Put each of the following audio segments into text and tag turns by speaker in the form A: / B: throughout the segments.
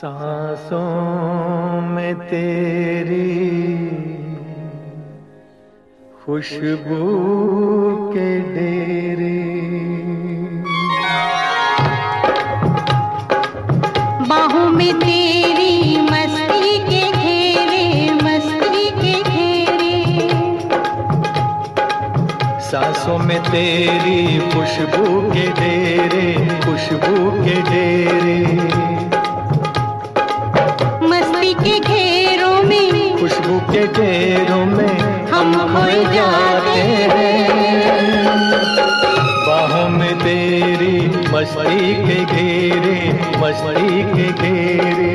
A: सांसों में तेरी खुशबू के डेरे।
B: बाहों में तेरी मस्ती के घेरे मस्ती के घेरे।
A: सांसों में तेरी खुशबू के डेरे खुशबू के डेरे।
B: मस्ती के घेरों में
A: खुशबू के डेरों में
B: हम खोए जाते हैं।
A: बाहों में तेरी मस्ती के घेरे मस्ती के घेरे।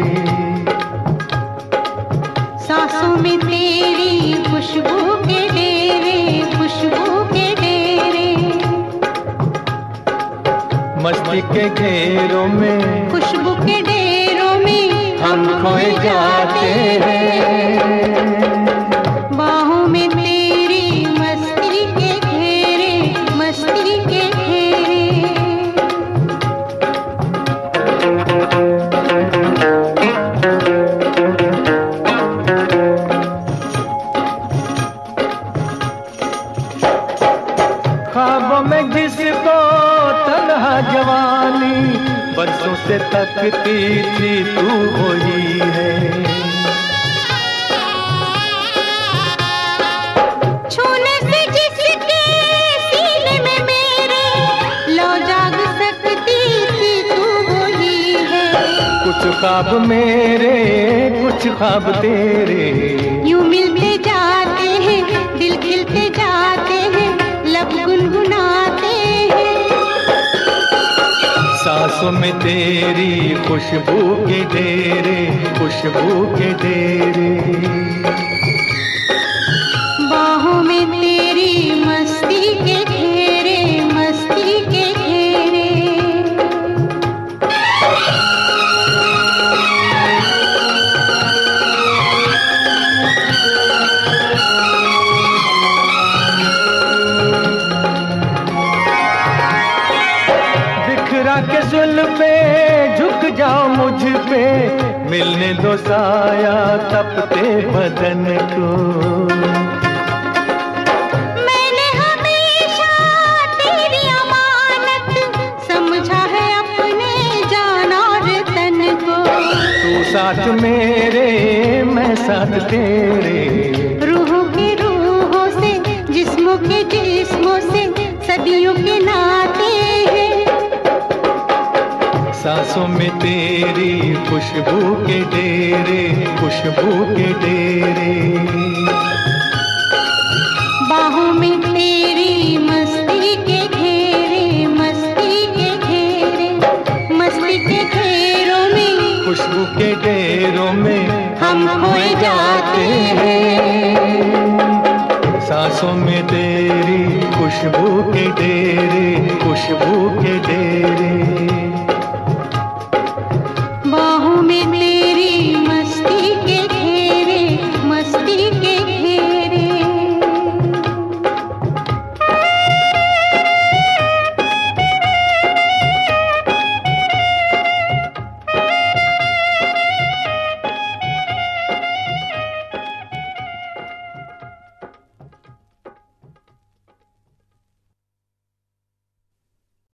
B: सांसों में तेरी खुशबू के डेरे खुशबू के डेरे
A: मस्ती के घेरों में
B: खुशबू के डेरों में
A: हम खोए जाते हैं। बरसों से तकती थी तू वही है।
B: तू है।
A: कुछ ख्वाब मेरे कुछ ख्वाब तेरे।
B: यूँ मिलते
A: सांसों में तेरी खुशबू के डेरे खुशबू के डेरे। जाओ मुझ पे। मिलने दो साया तपते बदन को।
B: मैंने हमेशा तेरी अमानत समझा है अपने जान और को।
A: तू साथ मेरे मैं साथ तेरे।
B: रूहों के रूहों से जिस्मों के जिस्मों से सदियों के नाते
A: सांसों में तेरी खुशबू के डेरे खुशबू के डेरे।
B: बाहों में तेरी मस्ती के घेरे मस्ती के घेरे मस्ती के घेरों में
A: खुशबू के डेरों में
B: हम खोए जाते हैं।
A: सांसों में तेरी खुशबू के डेरे खुशबू के डेरे।